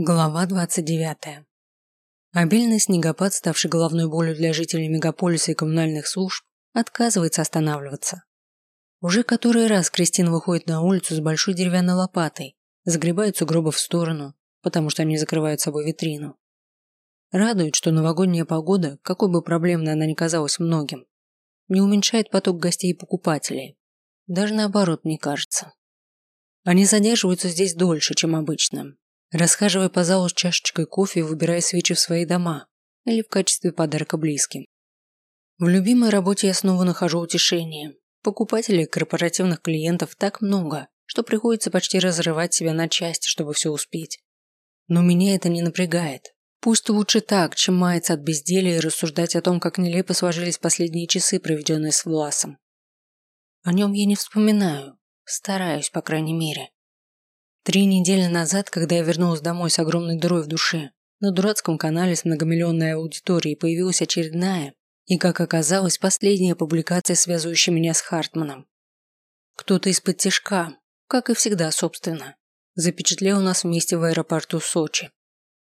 Глава 29. Обильный снегопад, ставший головной болью для жителей мегаполиса и коммунальных служб, отказывается останавливаться. Уже который раз Кристина выходит на улицу с большой деревянной лопатой, загребает сугробы в сторону, потому что они закрывают собой витрину. Радует, что новогодняя погода, какой бы проблемной она ни казалась многим, не уменьшает поток гостей и покупателей. Даже наоборот, мне кажется. Они задерживаются здесь дольше, чем обычно, расхаживая по залу с чашечкой кофе и выбирая свечи в свои дома или в качестве подарка близким. В любимой работе я снова нахожу утешение. Покупателей корпоративных клиентов так много, что приходится почти разрывать себя на части, чтобы все успеть. Но меня это не напрягает. Пусть лучше так, чем маяться от безделия и рассуждать о том, как нелепо сложились последние часы, проведенные с Власом. О нем я не вспоминаю, стараюсь, по крайней мере. Три недели назад, когда я вернулась домой с огромной дырой в душе, на дурацком канале с многомиллионной аудиторией появилась очередная и, как оказалось, последняя публикация, связывающая меня с Хартманом. Кто-то из-под тяжка, как и всегда, собственно, запечатлел нас вместе в аэропорту Сочи.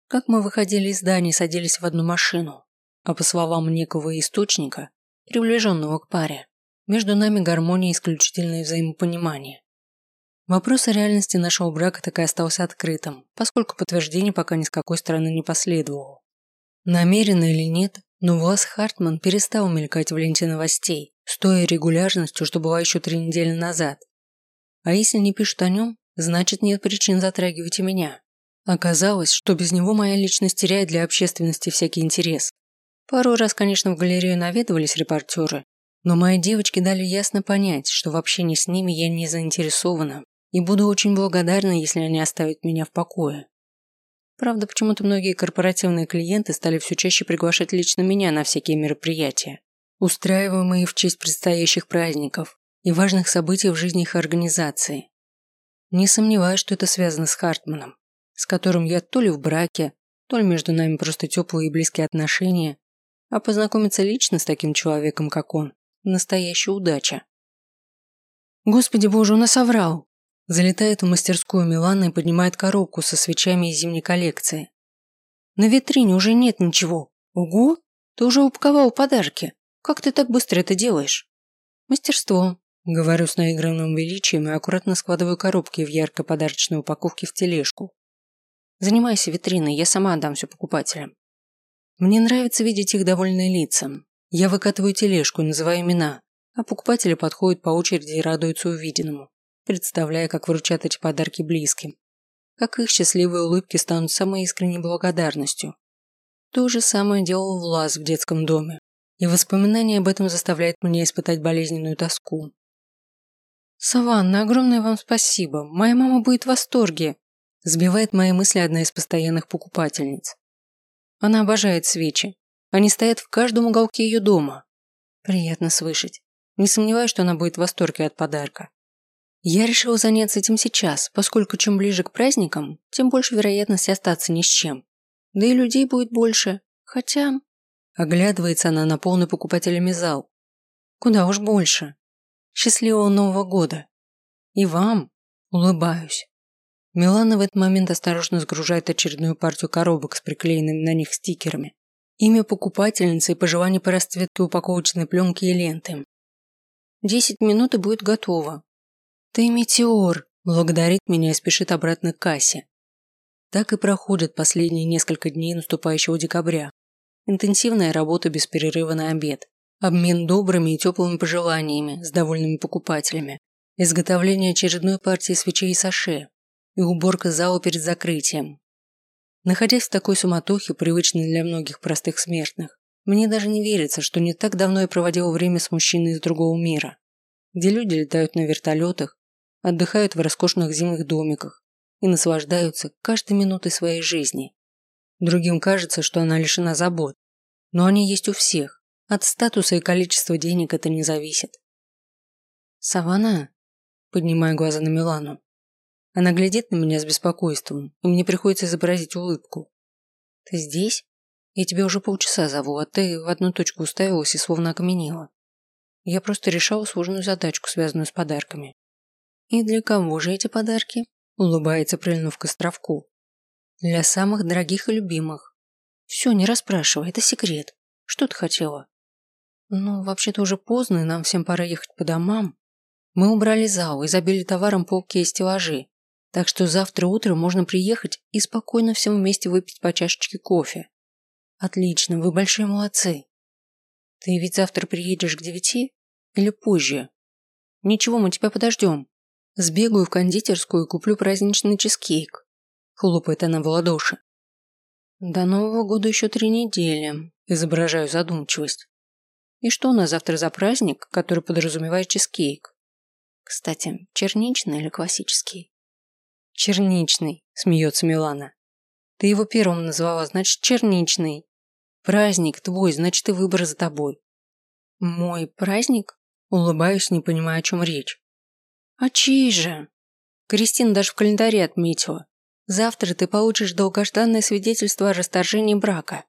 Как мы выходили из здания и садились в одну машину, а по словам некого источника, приближенного к паре, между нами гармония и исключительное взаимопонимание. Вопрос о реальности нашего брака так и остался открытым, поскольку подтверждение пока ни с какой стороны не последовало. Намеренно или нет, но Влас Хартман перестал мелькать в ленте новостей, с той регулярностью, что была еще три недели назад. А если не пишут о нем, значит нет причин затрагивать и меня. Оказалось, что без него моя личность теряет для общественности всякий интерес. Пару раз, конечно, в галерею наведывались репортеры, но мои девочки дали ясно понять, что в общении с ними я не заинтересована и буду очень благодарна, если они оставят меня в покое. Правда, почему-то многие корпоративные клиенты стали все чаще приглашать лично меня на всякие мероприятия, устраиваемые в честь предстоящих праздников и важных событий в жизни их организации. Не сомневаюсь, что это связано с Хартманом, с которым я то ли в браке, то ли между нами просто теплые и близкие отношения, а познакомиться лично с таким человеком, как он, настоящая удача. Господи боже, он соврал. Залетает в мастерскую Милана и поднимает коробку со свечами из зимней коллекции. На витрине уже нет ничего. Ого, ты уже упаковал подарки. Как ты так быстро это делаешь? Мастерство. Говорю с наигранным величием и аккуратно складываю коробки в яркой подарочной упаковке в тележку. Занимайся витриной, я сама отдам все покупателям. Мне нравится видеть их довольные лица. Я выкатываю тележку, называю имена, а покупатели подходят по очереди и радуются увиденному представляя, как вручат эти подарки близким. Как их счастливые улыбки станут самой искренней благодарностью. То же самое делал Влас в детском доме, и воспоминание об этом заставляет меня испытать болезненную тоску. «Саванна, огромное вам спасибо. Моя мама будет в восторге», сбивает мои мысли одна из постоянных покупательниц. Она обожает свечи. Они стоят в каждом уголке ее дома. Приятно слышать. Не сомневаюсь, что она будет в восторге от подарка. Я решил заняться этим сейчас, поскольку чем ближе к праздникам, тем больше вероятности остаться ни с чем. Да и людей будет больше. Хотя... Оглядывается она на полный покупателями зал. Куда уж больше. Счастливого Нового года. И вам. Улыбаюсь. Милана в этот момент осторожно сгружает очередную партию коробок с приклеенными на них стикерами. Имя покупательницы и пожелание по расцветке упаковочной пленки и ленты. Десять минут и будет готово. «Ты метеор!» – благодарит меня и спешит обратно к кассе. Так и проходят последние несколько дней наступающего декабря. Интенсивная работа без перерыва на обед. Обмен добрыми и теплыми пожеланиями с довольными покупателями. Изготовление очередной партии свечей и саше. И уборка зала перед закрытием. Находясь в такой суматохе, привычной для многих простых смертных, мне даже не верится, что не так давно я проводила время с мужчиной из другого мира, где люди летают на вертолетах, отдыхают в роскошных зимних домиках и наслаждаются каждой минутой своей жизни. Другим кажется, что она лишена забот, но они есть у всех. От статуса и количества денег это не зависит. Савана, поднимаю глаза на Милану. Она глядит на меня с беспокойством, и мне приходится изобразить улыбку. Ты здесь? Я тебя уже полчаса зову, а ты в одну точку уставилась и словно окаменела. Я просто решала сложную задачку, связанную с подарками. «И для кого же эти подарки?» – улыбается, прильнув к островку. Для самых дорогих и любимых. Все, не расспрашивай, это секрет. Что ты хотела? Ну, вообще-то уже поздно, и нам всем пора ехать по домам. Мы убрали зал и забили товаром полки и стеллажи. Так что завтра утром можно приехать и спокойно всем вместе выпить по чашечке кофе. Отлично, вы большие молодцы. Ты ведь завтра приедешь к девяти? Или позже? Ничего, мы тебя подождем. Сбегаю в кондитерскую и куплю праздничный чизкейк. Хлопает она в ладоши. До Нового года еще три недели. Изображаю задумчивость. И что у нас завтра за праздник, который подразумевает чизкейк? Кстати, черничный или классический? Черничный, смеется Милана. Ты его первым назвала, значит, черничный. Праздник твой, значит, и выбор за тобой. Мой праздник? Улыбаюсь, не понимая, о чем речь. А чей же? Кристина даже в календаре отметила. Завтра ты получишь долгожданное свидетельство о расторжении брака.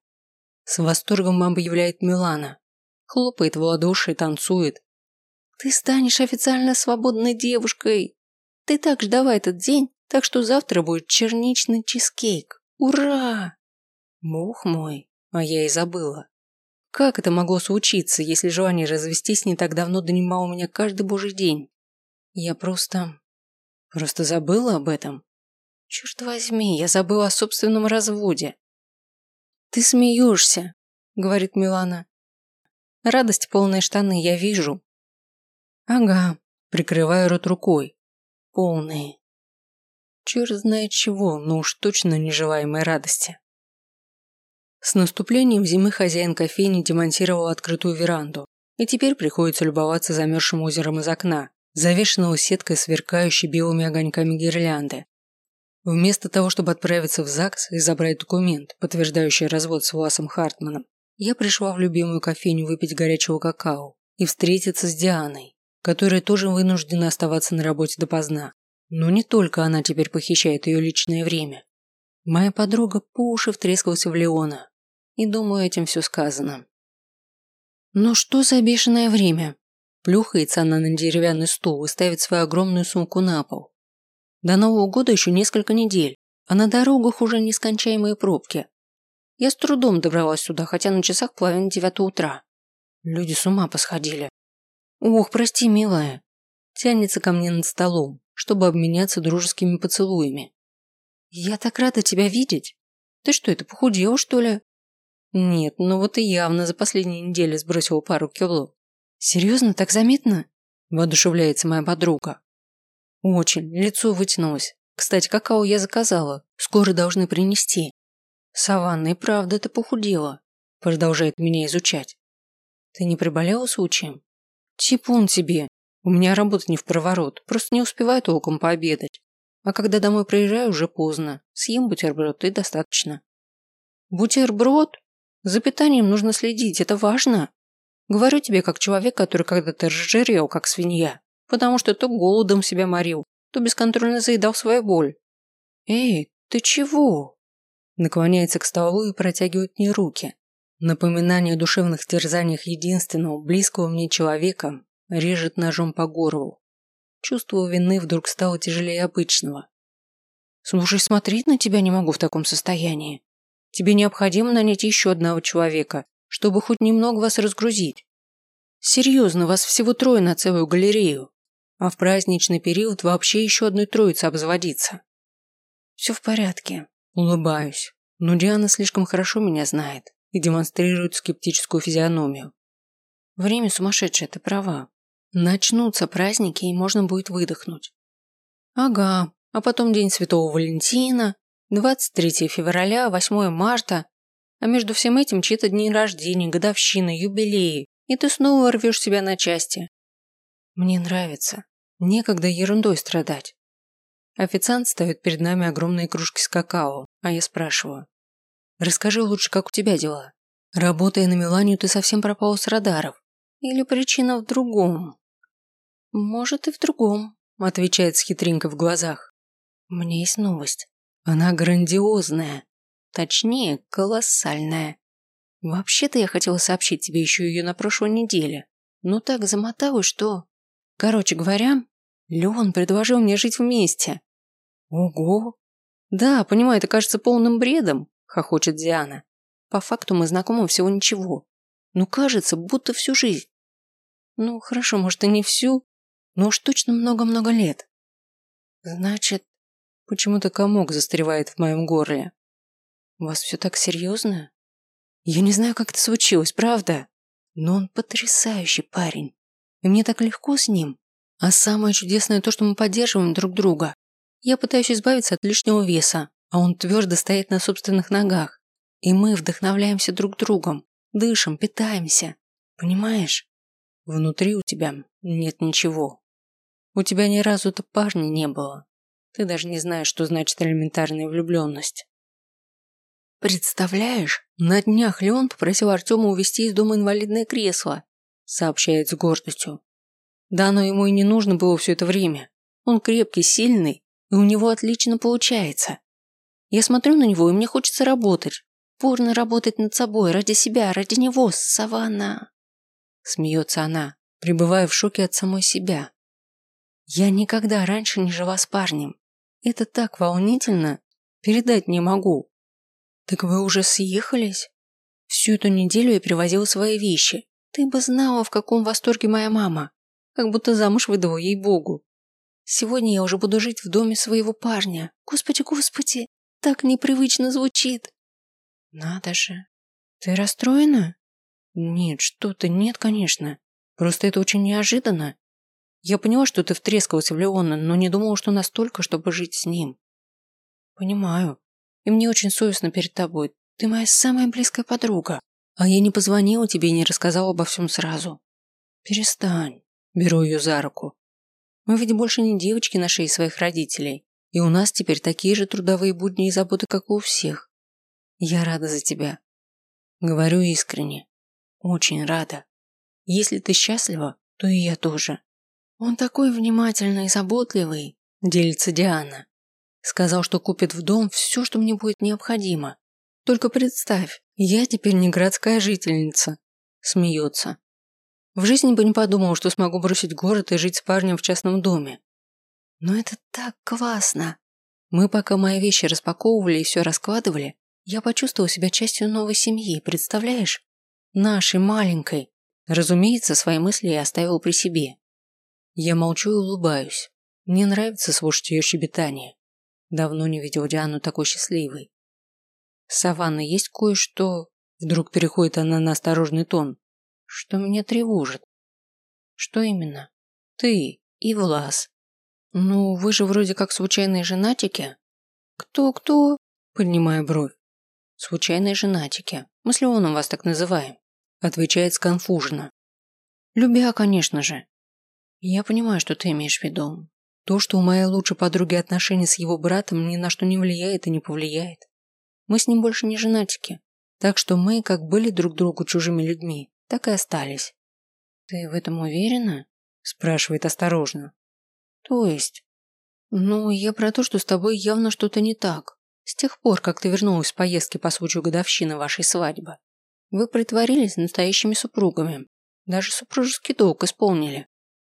С восторгом объявляет Милана. Хлопает в ладоши и танцует. Ты станешь официально свободной девушкой. Ты так ждала этот день, так что завтра будет черничный чизкейк. Ура! Бог мой, а я и забыла. Как это могло случиться, если желание развестись не так давно донимало меня каждый божий день? Я просто... просто забыла об этом. Черт возьми, я забыла о собственном разводе. Ты смеешься, говорит Милана. Радость полные штаны, я вижу. Ага, прикрываю рот рукой. Полные. Черт знает чего, но уж точно нежелаемой радости. С наступлением зимы хозяин кофейни демонтировал открытую веранду, и теперь приходится любоваться замерзшим озером из окна, завешенного сеткой сверкающей белыми огоньками гирлянды. Вместо того, чтобы отправиться в ЗАГС и забрать документ, подтверждающий развод с Власом Хартманом, я пришла в любимую кофейню выпить горячего какао и встретиться с Дианой, которая тоже вынуждена оставаться на работе допоздна. Но не только она теперь похищает ее личное время. Моя подруга по уши втрескалась в Леона, и думаю, этим все сказано. Но что за бешеное время? Плюхается она на деревянный стул и ставит свою огромную сумку на пол. До Нового года еще несколько недель, а на дорогах уже нескончаемые пробки. Я с трудом добралась сюда, хотя на часах половина девятого утра. Люди с ума посходили. Ох, прости, милая. Тянется ко мне над столом, чтобы обменяться дружескими поцелуями. Я так рада тебя видеть. Ты что, это похудела, что ли? Нет, ну вот и явно за последние недели сбросила пару кило. Серьезно, так заметно? Воодушевляется моя подруга. Очень, лицо вытянулось. Кстати, какао я заказала. Скоро должны принести. Саванна, и правда ты похудела. Продолжает меня изучать. Ты не приболела случаем? Типун тебе. У меня работа не в проворот. Просто не успеваю толком пообедать. А когда домой приезжаю, уже поздно. Съем бутерброд и достаточно. Бутерброд? За питанием нужно следить, это важно. Говорю тебе как человек, который когда-то разжирел, как свинья, потому что то голодом себя морил, то бесконтрольно заедал свою боль. Эй, ты чего? Наклоняется к столу и протягивает мне руки. Напоминание о душевных терзаниях единственного, близкого мне человека режет ножом по горлу. Чувство вины вдруг стало тяжелее обычного. Слушай, смотреть на тебя не могу в таком состоянии. Тебе необходимо нанять еще одного человека, чтобы хоть немного вас разгрузить. Серьезно, вас всего трое на целую галерею. А в праздничный период вообще еще одной троицы обзаводиться. Все в порядке. Улыбаюсь. Но Диана слишком хорошо меня знает и демонстрирует скептическую физиономию. Время сумасшедшее, ты права. Начнутся праздники, и можно будет выдохнуть. Ага, а потом День Святого Валентина, 23 февраля, 8 марта, а между всем этим чьи-то дни рождения, годовщины, юбилеи, и ты снова рвешь себя на части. Мне нравится. Некогда ерундой страдать. Официант ставит перед нами огромные кружки с какао, а я спрашиваю. Расскажи лучше, как у тебя дела? Работая на Миланию, ты совсем пропал с радаров. Или причина в другом? Может и в другом, отвечает с хитринкой в глазах. Мне есть новость. Она грандиозная. Точнее, колоссальная. Вообще-то я хотела сообщить тебе еще ее на прошлой неделе. Но так замоталась, что... Короче говоря, Леон предложил мне жить вместе. Ого! Да, понимаю, это кажется полным бредом, хохочет Диана. По факту мы знакомы всего ничего. Но кажется, будто всю жизнь. Ну, хорошо, может и не всю, но уж точно много-много лет. Значит, почему-то комок застревает в моем горле. У вас все так серьезно? Я не знаю, как это случилось, правда? Но он потрясающий парень. И мне так легко с ним. А самое чудесное то, что мы поддерживаем друг друга. Я пытаюсь избавиться от лишнего веса, а он твердо стоит на собственных ногах. И мы вдохновляемся друг другом, дышим, питаемся. Понимаешь? Внутри у тебя нет ничего. У тебя ни разу-то парня не было. Ты даже не знаешь, что значит элементарная влюбленность. Представляешь, на днях Леон попросил Артема увезти из дома инвалидное кресло, сообщает с гордостью. Да оно ему и не нужно было все это время. Он крепкий, сильный, и у него отлично получается. Я смотрю на него, и мне хочется работать. Порно работать над собой, ради себя, ради него, Саванна. Смеется она, пребывая в шоке от самой себя. Я никогда раньше не жила с парнем. Это так волнительно, передать не могу. «Так вы уже съехались?» «Всю эту неделю я привозила свои вещи. Ты бы знала, в каком восторге моя мама. Как будто замуж выдала ей-богу. Сегодня я уже буду жить в доме своего парня. Господи, господи, так непривычно звучит». «Надо же. Ты расстроена?» «Нет, что ты, нет, конечно. Просто это очень неожиданно. Я поняла, что ты втрескалась в Леона, но не думала, что настолько, чтобы жить с ним». «Понимаю. И мне очень совестно перед тобой. Ты моя самая близкая подруга. А я не позвонила тебе и не рассказала обо всем сразу. Перестань. Беру ее за руку. Мы ведь больше не девочки на шее своих родителей. И у нас теперь такие же трудовые будни и заботы, как и у всех. Я рада за тебя. Говорю искренне. Очень рада. Если ты счастлива, то и я тоже. Он такой внимательный и заботливый, делится Диана. Сказал, что купит в дом все, что мне будет необходимо. Только представь, я теперь не городская жительница. Смеется. В жизни бы не подумал, что смогу бросить город и жить с парнем в частном доме. Но это так классно. Мы пока мои вещи распаковывали и все раскладывали, я почувствовал себя частью новой семьи, представляешь? Нашей маленькой. Разумеется, свои мысли я оставил при себе. Я молчу и улыбаюсь. Мне нравится слушать ее щебетание. Давно не видел Диану такой счастливой. Саванна, есть кое-что... Вдруг переходит она на осторожный тон. Что меня тревожит. Что именно? Ты и Влас. Ну, вы же вроде как случайные женатики. Кто-кто? Поднимая бровь. Случайные женатики. Мы с Леоном вас так называем. Отвечает сконфуженно. Любя, конечно же. Я понимаю, что ты имеешь в виду. То, что у моей лучшей подруги отношения с его братом, ни на что не влияет и не повлияет. Мы с ним больше не женатики. Так что мы как были друг другу чужими людьми, так и остались. Ты в этом уверена? Спрашивает осторожно. То есть? Ну, я про то, что с тобой явно что-то не так. С тех пор, как ты вернулась с поездки по случаю годовщины вашей свадьбы. Вы притворились настоящими супругами. Даже супружеский долг исполнили.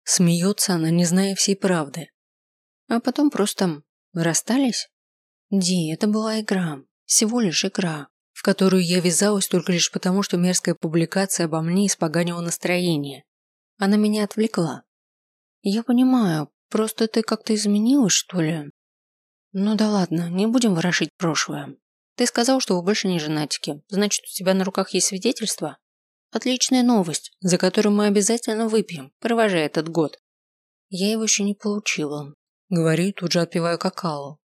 Смеется она, не зная всей правды. А потом просто расстались? Ди, это была игра. Всего лишь игра, в которую я ввязалась только лишь потому, что мерзкая публикация обо мне испоганила настроение. Она меня отвлекла. Я понимаю, просто ты как-то изменилась, что ли? Ну да ладно, не будем ворошить прошлое. Ты сказал, что вы больше не женатики. Значит, у тебя на руках есть свидетельство? Отличная новость, за которую мы обязательно выпьем, провожая этот год. Я его еще не получила. Говорю, тут же отпиваю какао.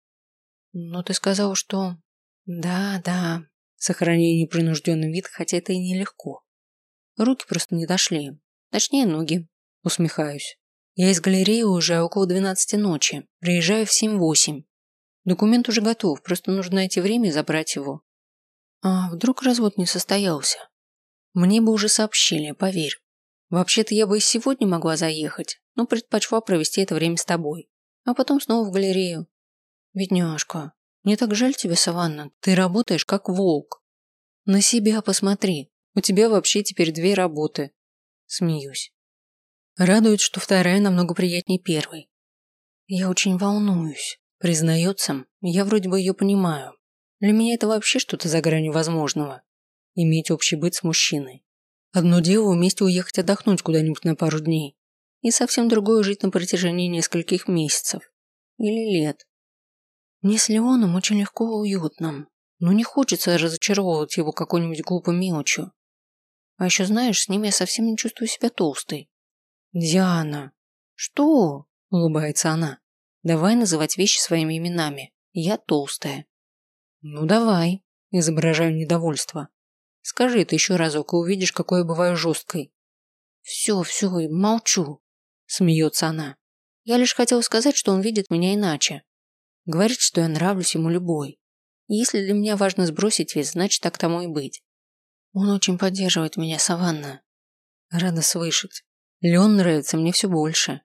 Но ты сказал, что... Да, да. Сохраняю непринужденный вид, хотя это и нелегко. Руки просто не дошли. Точнее, ноги. Усмехаюсь. Я из галереи уже около 12 ночи. Приезжаю в 7-8. Документ уже готов, просто нужно найти время и забрать его. А вдруг развод не состоялся? Мне бы уже сообщили, поверь. Вообще-то я бы и сегодня могла заехать, но предпочла провести это время с тобой. А потом снова в галерею. Бедняжка, мне так жаль тебя, Саванна. Ты работаешь как волк. На себя посмотри. У тебя вообще теперь две работы. Смеюсь. Радует, что вторая намного приятнее первой. Я очень волнуюсь. Признается, я вроде бы ее понимаю. Для меня это вообще что-то за гранью возможного. Иметь общий быт с мужчиной. Одно дело вместе уехать отдохнуть куда-нибудь на пару дней. И совсем другое жить на протяжении нескольких месяцев. Или лет. Мне с Леоном очень легко и уютно. Но не хочется разочаровывать его какой-нибудь глупой мелочью. А еще знаешь, с ним я совсем не чувствую себя толстой. Диана. Что? Улыбается она. Давай называть вещи своими именами. Я толстая. Ну давай. Изображаю недовольство. Скажи это еще разок и увидишь, какой я бываю жесткой. Все, все, молчу. Смеется она. Я лишь хотела сказать, что он видит меня иначе. Говорит, что я нравлюсь ему любой. И если для меня важно сбросить вес, значит так тому и быть. Он очень поддерживает меня, Саванна. Рада слышать. Леон нравится мне все больше.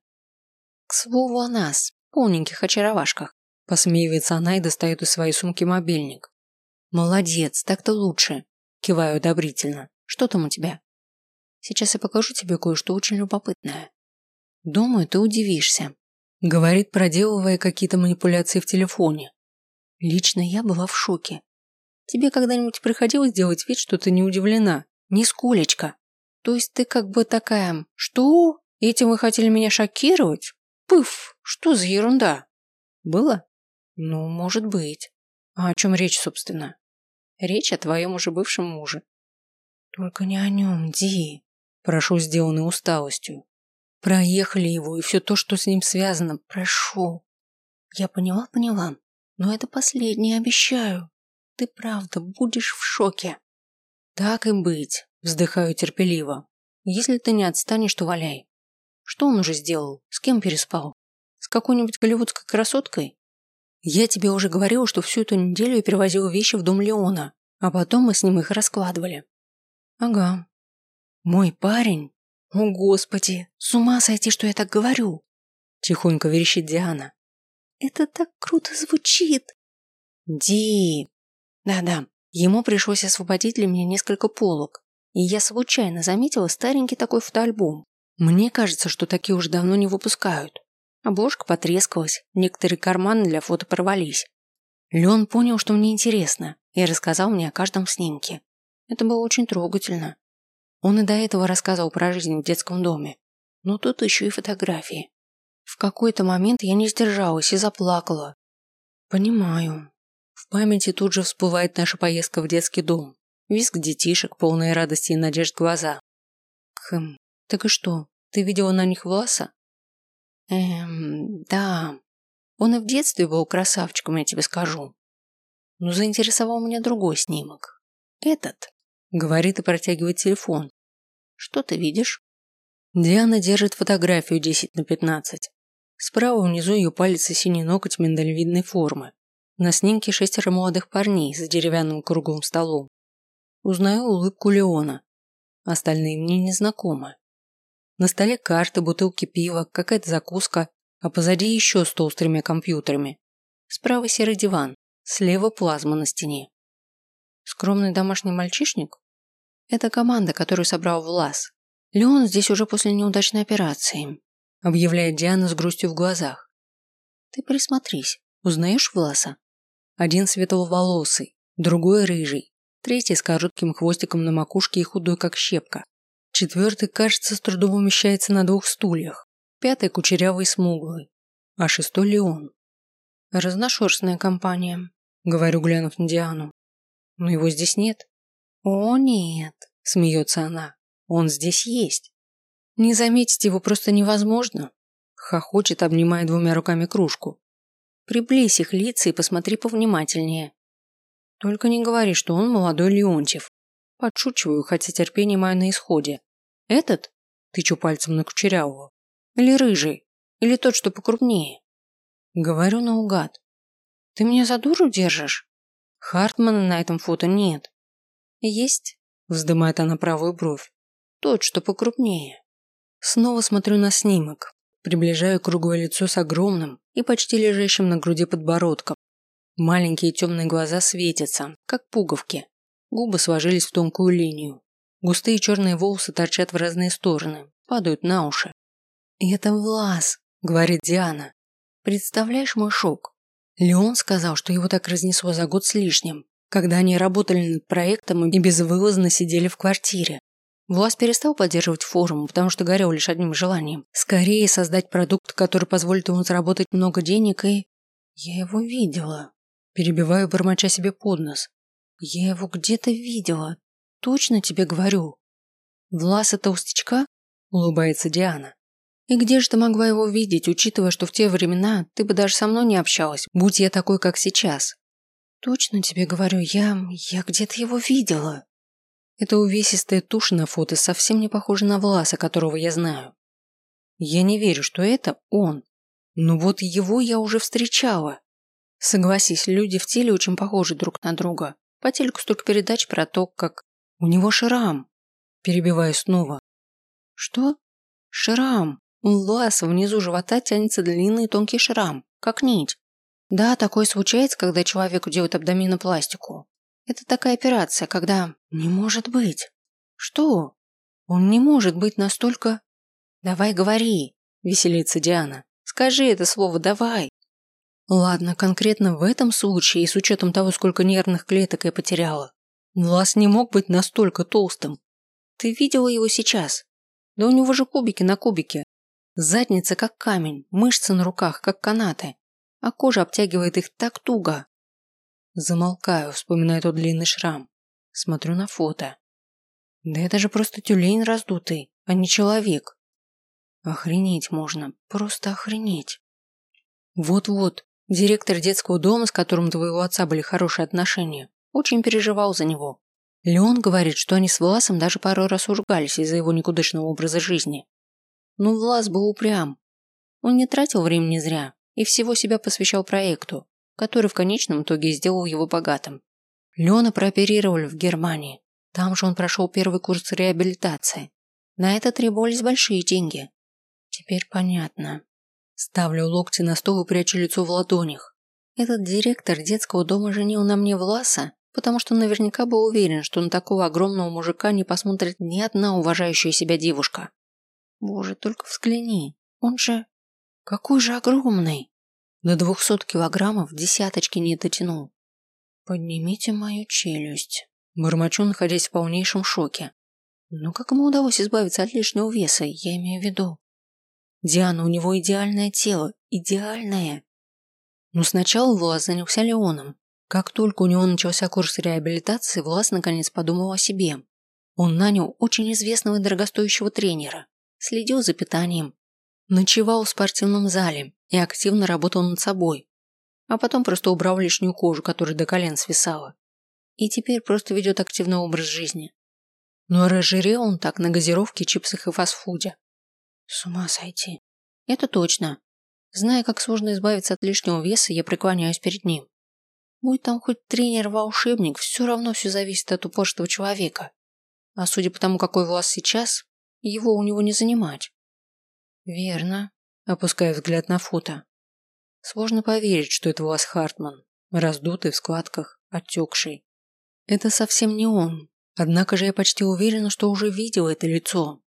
К слову о нас, полненьких очаровашках. Посмеивается она и достает из своей сумки мобильник. Молодец, так-то лучше. Киваю одобрительно. Что там у тебя? Сейчас я покажу тебе кое-что очень любопытное. Думаю, ты удивишься. Говорит, проделывая какие-то манипуляции в телефоне. Лично я была в шоке. Тебе когда-нибудь приходилось делать вид, что ты не удивлена? Нисколечко. То есть ты как бы такая, что? Этим вы хотели меня шокировать? Пыф, что за ерунда? Было? Ну, может быть. А о чем речь, собственно? Речь о твоем уже бывшем муже. Только не о нем, Ди. Прошу, сделанной усталостью. Проехали его и все то, что с ним связано. Прошу. Я поняла, поняла. Но это последнее, обещаю. Ты правда будешь в шоке. Так и быть, вздыхаю терпеливо. Если ты не отстанешь, то валяй. Что он уже сделал? С кем переспал? С какой-нибудь голливудской красоткой? Я тебе уже говорила, что всю эту неделю я перевозила вещи в дом Леона, а потом мы с ним их раскладывали. Ага. Мой парень? О, Господи, с ума сойти, что я так говорю. Тихонько верещит Диана. Это так круто звучит. Ди, да-да, ему пришлось освободить для меня несколько полок, и я случайно заметила старенький такой фотоальбом. Мне кажется, что такие уже давно не выпускают. Обложка потрескалась, некоторые карманы для фото порвались. Леон понял, что мне интересно, и рассказал мне о каждом снимке. Это было очень трогательно. Он и до этого рассказывал про жизнь в детском доме. Но тут еще и фотографии. В какой-то момент я не сдержалась и заплакала. Понимаю, в памяти тут же всплывает наша поездка в детский дом. Визг детишек, полные радости и надежд глаза. Хм, так и что, ты видела на них Власа? Эм, да. Он и в детстве был красавчиком, я тебе скажу. Но заинтересовал меня другой снимок. Этот. Говорит и протягивает телефон. Что ты видишь? Диана держит фотографию 10 на 15. Справа внизу ее палец и синий ноготь миндалевидной формы. На снимке шестеро молодых парней за деревянным круглым столом. Узнаю улыбку Леона. Остальные мне не знакомы. На столе карты, бутылки пива, какая-то закуска, а позади еще стол с тремя компьютерами. Справа серый диван, слева плазма на стене. Скромный домашний мальчишник? Это команда, которую собрал Влас. Леон здесь уже после неудачной операции, объявляет Диана с грустью в глазах. Ты присмотрись, узнаешь Власа? Один светловолосый, другой рыжий, третий с коротким хвостиком на макушке и худой как щепка. Четвертый, кажется, с трудом умещается на двух стульях. Пятый кучерявый смуглый. А шестой Леон. Разношерстная компания, говорю, глянув на Диану. Но его здесь нет. О, нет, смеется она. Он здесь есть. Не заметить его просто невозможно. Хохочет, обнимая двумя руками кружку. Приблизь их лица и посмотри повнимательнее. Только не говори, что он молодой Леонтьев. Подшучиваю, хотя терпение мое на исходе. Этот? Тычу пальцем на Кучерявого. Или рыжий? Или тот, что покрупнее? Говорю наугад. Ты меня за дуру держишь? Хартмана на этом фото нет. Есть? Вздымает она правую бровь. Тот, что покрупнее. Снова смотрю на снимок. Приближаю круглое лицо с огромным, и почти лежащим на груди подбородком. Маленькие темные глаза светятся, как пуговки. Губы сложились в тонкую линию. Густые черные волосы торчат в разные стороны, падают на уши. «Это Влас», — говорит Диана. «Представляешь мой шок? Леон сказал, что его так разнесло за год с лишним, когда они работали над проектом и безвылазно сидели в квартире. Влас перестал поддерживать форум, потому что горел лишь одним желанием – скорее создать продукт, который позволит ему заработать много денег и... Я его видела. Перебиваю, бормоча себе под нос. Я его где-то видела. Точно тебе говорю. Власа толстячка? Улыбается Диана. И где же ты могла его видеть, учитывая, что в те времена ты бы даже со мной не общалась, будь я такой, как сейчас? Точно тебе говорю, я... я где-то его видела. Эта увесистая тушь на фото совсем не похожа на Власа, которого я знаю. Я не верю, что это он. Но вот его я уже встречала. Согласись, люди в теле очень похожи друг на друга. По телеку столько передач про то, как... У него шрам. Перебиваю снова. Что? Шрам. У Ласа внизу живота тянется длинный тонкий шрам, как нить. Да, такое случается, когда человеку делают абдоминопластику. Это такая операция, когда... Не может быть. Что? Он не может быть настолько... Давай говори, веселится Диана. Скажи это слово «давай». Ладно, конкретно в этом случае и с учетом того, сколько нервных клеток я потеряла, Влас не мог быть настолько толстым. Ты видела его сейчас? Да у него же кубики на кубике. Задница как камень, мышцы на руках как канаты, а кожа обтягивает их так туго. Замолкаю, вспоминая тот длинный шрам. Смотрю на фото. Да это же просто тюлень раздутый, а не человек. Охренеть можно, просто охренеть. Вот-вот, директор детского дома, с которым твоего отца были хорошие отношения, очень переживал за него. Леон говорит, что они с Власом даже пару раз уругались из-за его никудышного образа жизни. Но Влас был упрям. Он не тратил времени зря и всего себя посвящал проекту, который в конечном итоге сделал его богатым. Леона прооперировали в Германии. Там же он прошел первый курс реабилитации. На это требовались большие деньги. Теперь понятно. Ставлю локти на стол и прячу лицо в ладонях. Этот директор детского дома женил на мне Власа, потому что наверняка был уверен, что на такого огромного мужика не посмотрит ни одна уважающая себя девушка. Боже, только взгляни. Он же... Какой же огромный. До двухсот килограммов десяточки не дотянул. Поднимите мою челюсть. Бормочу, находясь в полнейшем шоке. Но как ему удалось избавиться от лишнего веса, я имею в виду? Диана, у него идеальное тело. Идеальное. Но сначала Влас занялся Леоном. Как только у него начался курс реабилитации, Влас наконец подумал о себе. Он нанял очень известного и дорогостоящего тренера, следил за питанием, ночевал в спортивном зале и активно работал над собой, а потом просто убрал лишнюю кожу, которая до колен свисала. И теперь просто ведет активный образ жизни. Но разжирел он так на газировке, чипсах и фастфуде. С ума сойти. Это точно. Зная, как сложно избавиться от лишнего веса, я преклоняюсь перед ним. Будь там хоть тренер-волшебник, все равно все зависит от упорства человека. А судя по тому, какой власть сейчас, его у него не занимать. Верно. Опуская взгляд на фото. Сложно поверить, что это Влас Хартман. Раздутый в складках, отекший. Это совсем не он. Однако же я почти уверена, что уже видела это лицо.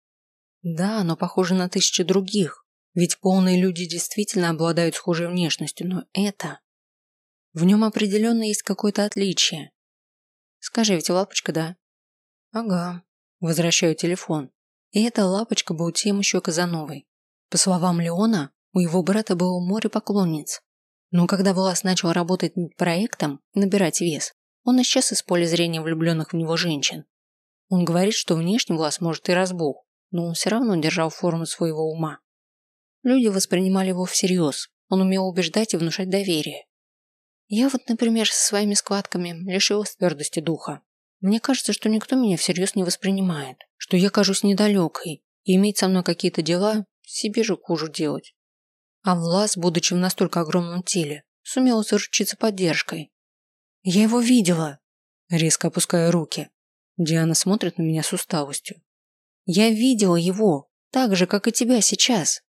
Да, оно похоже на тысячи других. Ведь полные люди действительно обладают схожей внешностью, но это... В нем определенно есть какое-то отличие. Скажи, ведь лапочка, да? Ага. Возвращаю телефон. И эта лапочка был тем еще Казановой. По словам Леона, у его брата было море поклонниц. Но когда Влас начал работать над проектом и набирать вес, он исчез из поля зрения влюбленных в него женщин. Он говорит, что внешне Влас может и разбух, но он все равно держал форму своего ума. Люди воспринимали его всерьез, он умел убеждать и внушать доверие. Я вот, например, со своими складками лишилась твердости духа. Мне кажется, что никто меня всерьез не воспринимает, что я кажусь недалекой, и иметь со мной какие-то дела себе же хуже делать. А Влас, будучи в настолько огромном теле, сумел заручиться поддержкой. Я его видела. Резко опуская руки. Диана смотрит на меня с усталостью. Я видела его, так же, как и тебя сейчас.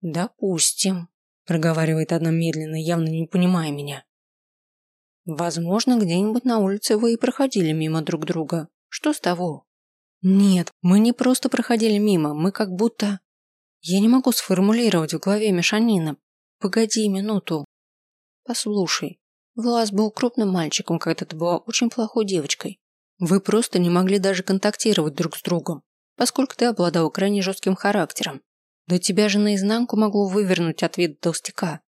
Допустим, проговаривает она медленно, явно не понимая меня. Возможно, где-нибудь на улице вы и проходили мимо друг друга. Что с того? Нет, мы не просто проходили мимо, мы как будто... Я не могу сформулировать в голове мешанина. Погоди минуту. Послушай, Влас был крупным мальчиком, когда ты была очень плохой девочкой. Вы просто не могли даже контактировать друг с другом, поскольку ты обладал крайне жестким характером. Да тебя же наизнанку могло вывернуть от вида толстяка.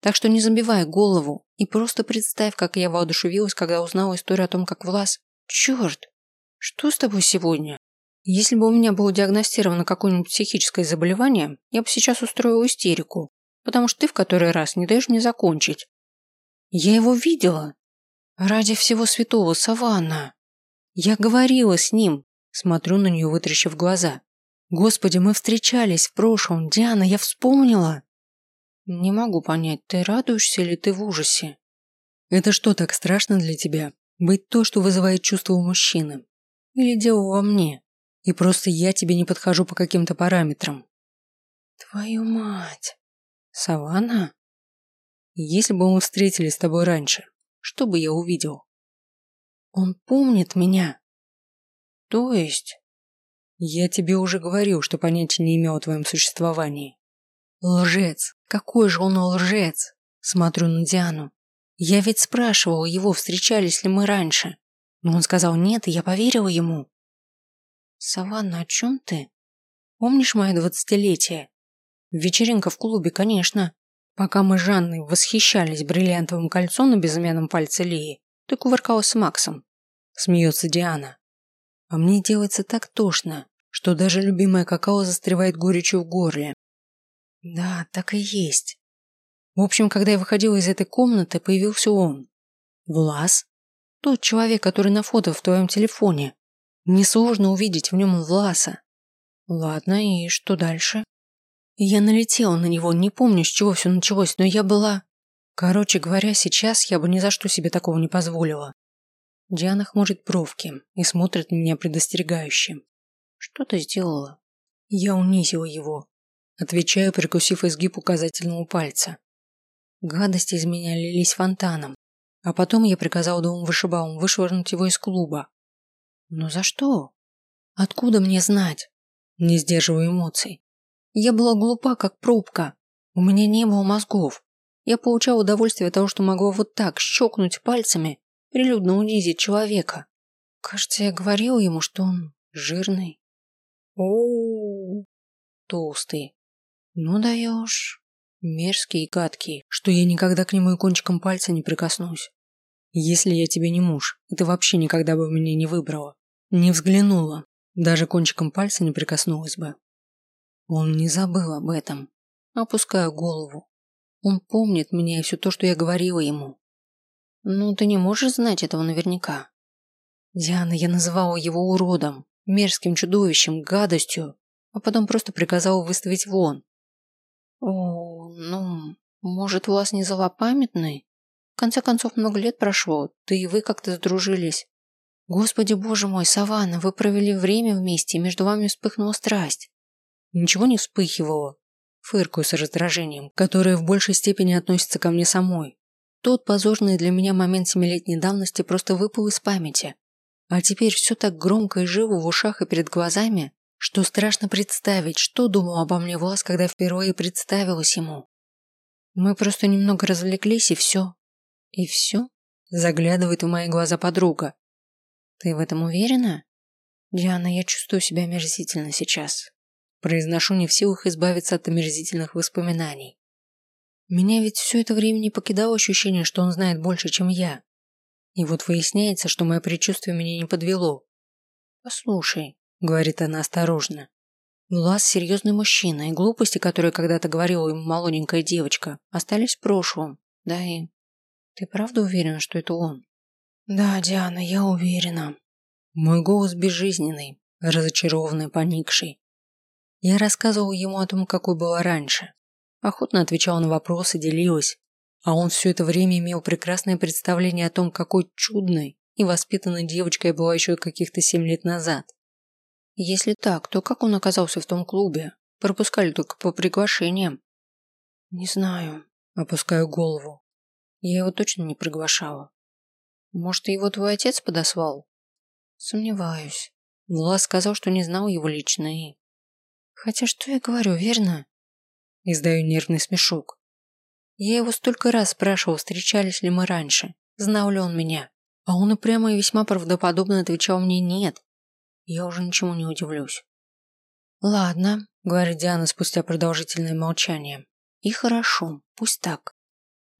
Так что не забивай голову и просто представь, как я воодушевилась, когда узнала историю о том, как Влас... Черт! Что с тобой сегодня? Если бы у меня было диагностировано какое-нибудь психическое заболевание, я бы сейчас устроила истерику, потому что ты в который раз не даешь мне закончить. Я его видела. Ради всего святого, Саванна. Я говорила с ним. Смотрю на нее, вытрящив глаза. Господи, мы встречались в прошлом. Диана, я вспомнила. Не могу понять, ты радуешься или ты в ужасе? Это что так страшно для тебя? Быть то, что вызывает чувство у мужчины? Или дело во мне? И просто я тебе не подхожу по каким-то параметрам? Твою мать. Саванна? Если бы мы встретились с тобой раньше, что бы я увидел? Он помнит меня. То есть? Я тебе уже говорил, что понятия не имел о твоем существовании. Лжец. Какой же он лжец. Смотрю на Диану. Я ведь спрашивал его, встречались ли мы раньше. Но он сказал нет, и я поверила ему. Саванна, о чем ты? Помнишь мое двадцатилетие? Вечеринка в клубе, конечно. Пока мы с Жанной восхищались бриллиантовым кольцом на безымянном пальце Лии, ты кувыркалась с Максом. Смеется Диана. А мне делается так тошно, что даже любимая какао застревает горечью в горле. Да, так и есть. В общем, когда я выходила из этой комнаты, появился он. Влас. Тот человек, который на фото в твоем телефоне. Несложно увидеть в нем Власа. Ладно, и что дальше? Я налетела на него, не помню, с чего все началось, но я была... Короче говоря, сейчас я бы ни за что себе такого не позволила. Диана хмурит бровки и смотрит на меня предостерегающе. Что ты сделала? Я унизила его. Отвечаю, прикусив изгиб указательного пальца. Гадости из меня лились фонтаном. А потом я приказал двум вышибалам вышвырнуть его из клуба. Но за что? Откуда мне знать? Не сдерживаю эмоций. Я была глупа, как пробка. У меня не было мозгов. Я получала удовольствие от того, что могла вот так щелкнуть пальцами, прилюдно унизить человека. Кажется, я говорила ему, что он жирный. О, толстый. Ну даешь. Мерзкий и гадкий, что я никогда к нему и кончиком пальца не прикоснусь. Если я тебе не муж, ты вообще никогда бы меня не выбрала, не взглянула, даже кончиком пальца не прикоснулась бы. Он не забыл об этом. Опускаю голову. Он помнит меня и все то, что я говорила ему. Ну, ты не можешь знать этого наверняка. Диана, я называла его уродом, мерзким чудовищем, гадостью, а потом просто приказала выставить вон. О, ну, может, у вас не злопамятный? В конце концов, много лет прошло, ты и вы как-то сдружились. Господи боже мой, Саванна, вы провели время вместе, и между вами вспыхнула страсть. Ничего не вспыхивало. Фыркаю с раздражением, которое в большей степени относится ко мне самой. Тот позорный для меня момент семилетней давности просто выпал из памяти. А теперь все так громко и живо в ушах и перед глазами, что страшно представить, что думал обо мне Влас, когда впервые представилась ему. Мы просто немного развлеклись, и все. И все? Заглядывает в мои глаза подруга. Ты в этом уверена? Диана, я чувствую себя омерзительно сейчас. Произношу не в силах избавиться от омерзительных воспоминаний. Меня ведь все это время не покидало ощущение, что он знает больше, чем я. И вот выясняется, что мое предчувствие меня не подвело. «Послушай», — говорит она осторожно, Влас серьезный мужчина, и глупости, которые когда-то говорила ему молоденькая девочка, остались в прошлом. Да и... Ты правда уверена, что это он? Да, Диана, я уверена. Мой голос безжизненный, разочарованный, поникший. Я рассказывал ему о том, какой была раньше. Охотно отвечал на вопросы, делилась. А он все это время имел прекрасное представление о том, какой чудной и воспитанной девочкой я была еще каких-то семь лет назад. Если так, то как он оказался в том клубе? Пропускали только по приглашениям. Не знаю. Опускаю голову. Я его точно не приглашала. Может, его твой отец подослал? Сомневаюсь. Влас сказал, что не знал его лично и... Хотя что я говорю, верно? Издаю нервный смешок. Я его столько раз спрашивал, встречались ли мы раньше, знал ли он меня. А он и прямо и весьма правдоподобно отвечал мне «нет». Я уже ничему не удивлюсь. «Ладно», — говорит Диана спустя продолжительное молчание. «И хорошо, пусть так.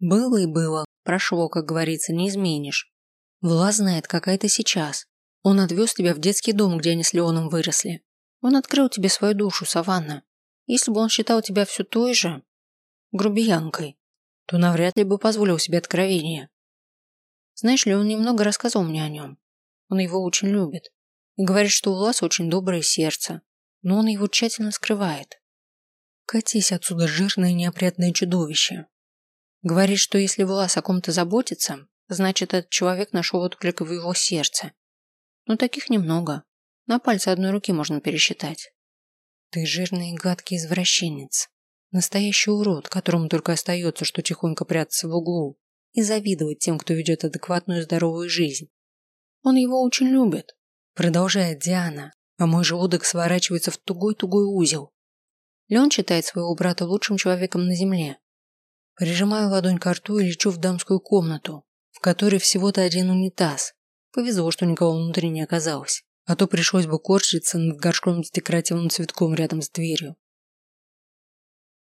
Было и было, прошло, как говорится, не изменишь. Влас знает, какая ты сейчас. Он отвез тебя в детский дом, где они с Леоном выросли. Он открыл тебе свою душу, Саванна. Если бы он считал тебя все той же, грубиянкой, то навряд ли бы позволил себе откровения. Знаешь ли, он немного рассказал мне о нем. Он его очень любит. Говорит, что у Власа очень доброе сердце, но он его тщательно скрывает. Катись отсюда, жирное неопрятное чудовище. Говорит, что если Влас о ком-то заботится, значит, этот человек нашел отклик в его сердце. Но таких немного. На пальце одной руки можно пересчитать. Ты жирный и гадкий извращенец. Настоящий урод, которому только остается, что тихонько прятаться в углу и завидовать тем, кто ведет адекватную здоровую жизнь. Он его очень любит, продолжает Диана, а мой желудок сворачивается в тугой-тугой узел. Леон считает своего брата лучшим человеком на земле. Прижимаю ладонь к рту и лечу в дамскую комнату, в которой всего-то один унитаз. Повезло, что никого внутри не оказалось, а то пришлось бы корчиться над горшком с декоративным цветком рядом с дверью.